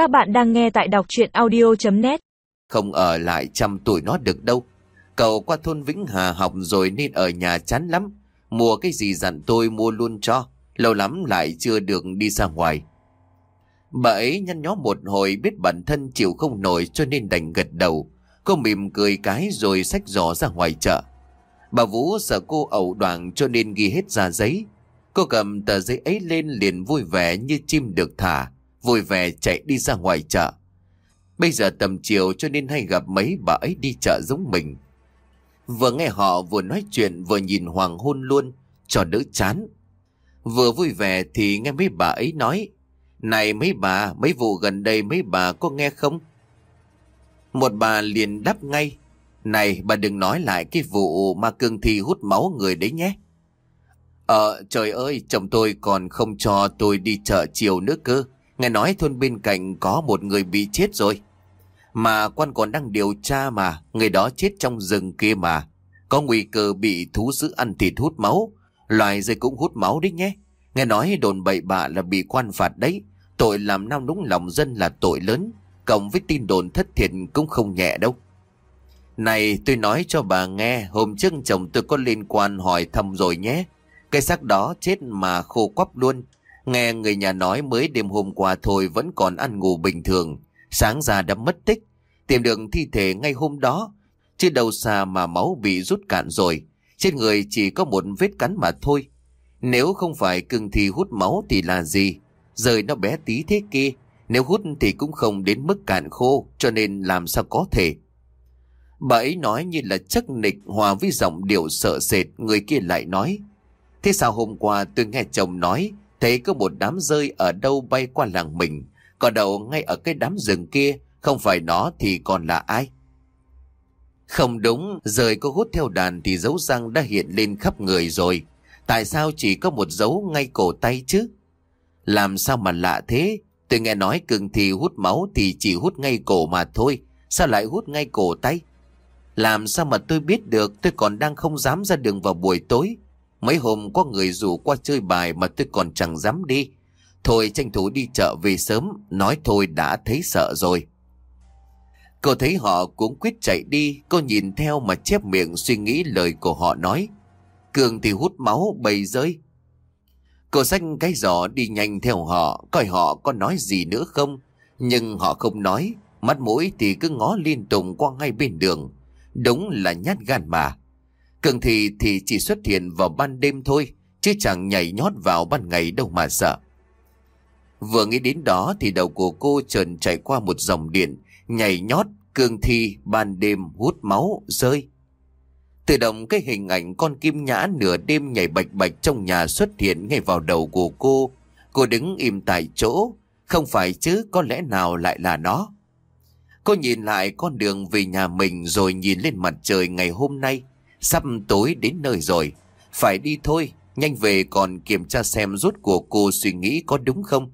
Các bạn đang nghe tại đọc chuyện audio.net Không ở lại chăm tuổi nó được đâu. Cậu qua thôn Vĩnh Hà học rồi nên ở nhà chán lắm. Mua cái gì dặn tôi mua luôn cho. Lâu lắm lại chưa được đi ra ngoài. Bà ấy nhăn nhó một hồi biết bản thân chịu không nổi cho nên đành gật đầu. Cô mỉm cười cái rồi xách giỏ ra ngoài chợ. Bà Vũ sợ cô ẩu đoàn cho nên ghi hết ra giấy. Cô cầm tờ giấy ấy lên liền vui vẻ như chim được thả, vui vẻ chạy đi ra ngoài chợ. Bây giờ tầm chiều cho nên hay gặp mấy bà ấy đi chợ giống mình. Vừa nghe họ vừa nói chuyện vừa nhìn hoàng hôn luôn, cho đỡ chán. Vừa vui vẻ thì nghe mấy bà ấy nói, Này mấy bà, mấy vụ gần đây mấy bà có nghe không? Một bà liền đáp ngay, Này bà đừng nói lại cái vụ mà cương thi hút máu người đấy nhé. Ờ trời ơi chồng tôi còn không cho tôi đi chợ chiều nữa cơ Nghe nói thôn bên cạnh có một người bị chết rồi. Mà quan còn đang điều tra mà, Người đó chết trong rừng kia mà. Có nguy cơ bị thú dữ ăn thịt hút máu. Loài dây cũng hút máu đấy nhé. Nghe nói đồn bậy bạ là bị quan phạt đấy. Tội làm nao núng lòng dân là tội lớn. Cộng với tin đồn thất thiệt cũng không nhẹ đâu. Này, tôi nói cho bà nghe, Hôm trước chồng tôi có liên quan hỏi thăm rồi nhé. Cái xác đó chết mà khô quắp luôn. Nghe người nhà nói mới đêm hôm qua thôi vẫn còn ăn ngủ bình thường. Sáng ra đã mất tích. Tìm được thi thể ngay hôm đó. Chứ đâu xa mà máu bị rút cạn rồi. Trên người chỉ có một vết cắn mà thôi. Nếu không phải cưng thì hút máu thì là gì? Rời nó bé tí thế kia. Nếu hút thì cũng không đến mức cạn khô, cho nên làm sao có thể. Bà ấy nói như là chắc nịch hòa với giọng điệu sợ sệt, người kia lại nói. Thế sao hôm qua tôi nghe chồng nói thấy có một đám rơi ở đâu bay qua làng mình, còn đầu ngay ở cái đám rừng kia, không phải nó thì còn là ai? Không đúng, rời có hút theo đàn thì dấu răng đã hiện lên khắp người rồi. Tại sao chỉ có một dấu ngay cổ tay chứ? Làm sao mà lạ thế? Tôi nghe nói cường thì hút máu thì chỉ hút ngay cổ mà thôi. Sao lại hút ngay cổ tay? Làm sao mà tôi biết được tôi còn đang không dám ra đường vào buổi tối. Mấy hôm có người rủ qua chơi bài mà tôi còn chẳng dám đi. Thôi tranh thủ đi chợ về sớm, nói thôi đã thấy sợ rồi. Cô thấy họ cũng quyết chạy đi, cô nhìn theo mà chép miệng suy nghĩ lời của họ nói. Cường thì hút máu bầy rơi. Cô xách cái giỏ đi nhanh theo họ, coi họ có nói gì nữa không. Nhưng họ không nói, mắt mũi thì cứ ngó liên tục qua ngay bên đường. Đúng là nhát gan mà. Cường thì thì chỉ xuất hiện vào ban đêm thôi, chứ chẳng nhảy nhót vào ban ngày đâu mà sợ. Vừa nghĩ đến đó thì đầu của cô trần chạy qua một dòng điện, nhảy nhót, cương thi, ban đêm hút máu, rơi. Tự động cái hình ảnh con kim nhã nửa đêm nhảy bạch bạch trong nhà xuất hiện ngay vào đầu của cô. Cô đứng im tại chỗ, không phải chứ có lẽ nào lại là nó. Cô nhìn lại con đường về nhà mình rồi nhìn lên mặt trời ngày hôm nay. Sắp tối đến nơi rồi. Phải đi thôi, nhanh về còn kiểm tra xem rút của cô suy nghĩ có đúng không.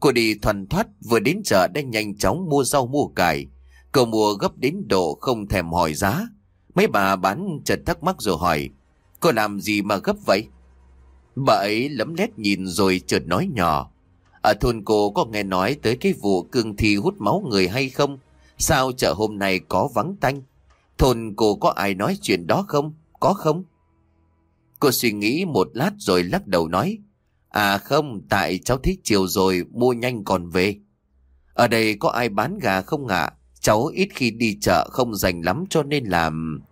Cô đi thuần thoát vừa đến chợ đã nhanh chóng mua rau mua cải. Cậu mua gấp đến độ không thèm hỏi giá. Mấy bà bán chợt thắc mắc rồi hỏi. Cô làm gì mà gấp vậy? Bà ấy lấm lét nhìn rồi chợt nói nhỏ. Ở thôn cô có nghe nói tới cái vụ cương thi hút máu người hay không? Sao chợ hôm nay có vắng tanh? Thôn cô có ai nói chuyện đó không? Có không? Cô suy nghĩ một lát rồi lắc đầu nói. À không, tại cháu thích chiều rồi, mua nhanh còn về. Ở đây có ai bán gà không ạ? Cháu ít khi đi chợ không dành lắm cho nên làm...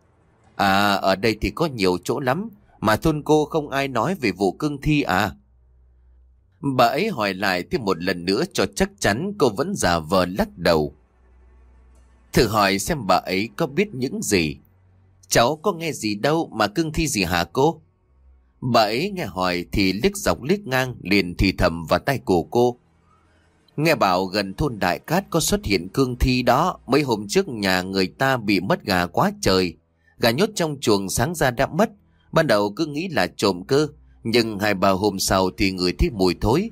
À, ở đây thì có nhiều chỗ lắm, mà thôn cô không ai nói về vụ cưng thi à? Bà ấy hỏi lại thêm một lần nữa cho chắc chắn cô vẫn giả vờ lắc đầu. Thử hỏi xem bà ấy có biết những gì. Cháu có nghe gì đâu mà cưng thi gì hả cô? Bà ấy nghe hỏi thì liếc dọc liếc ngang liền thì thầm vào tay của cô. Nghe bảo gần thôn Đại Cát có xuất hiện cương thi đó, mấy hôm trước nhà người ta bị mất gà quá trời. Gà nhốt trong chuồng sáng ra đã mất, ban đầu cứ nghĩ là trộm cơ, nhưng hai ba hôm sau thì người thấy mùi thối.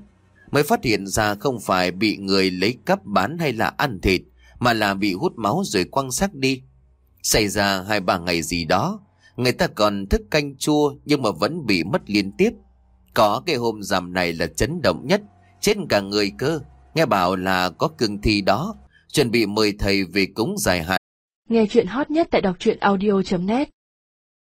Mới phát hiện ra không phải bị người lấy cắp bán hay là ăn thịt, mà là bị hút máu rồi quăng xác đi. Xảy ra hai ba ngày gì đó, người ta còn thức canh chua nhưng mà vẫn bị mất liên tiếp. Có cái hôm rằm này là chấn động nhất, chết cả người cơ. Nghe bảo là có cương thi đó, chuẩn bị mời thầy về cúng dài hạn. Nghe chuyện hot nhất tại đọc truyện audio.net